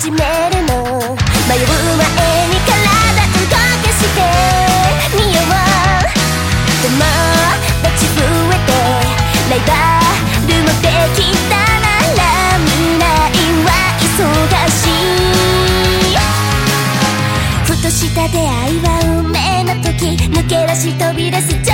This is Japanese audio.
始めるの。迷う前に体動かして。みよう友達増えて。ライバルもできたなら未来は忙しい。ふとした出会いは運命の時。抜け出し飛び出す超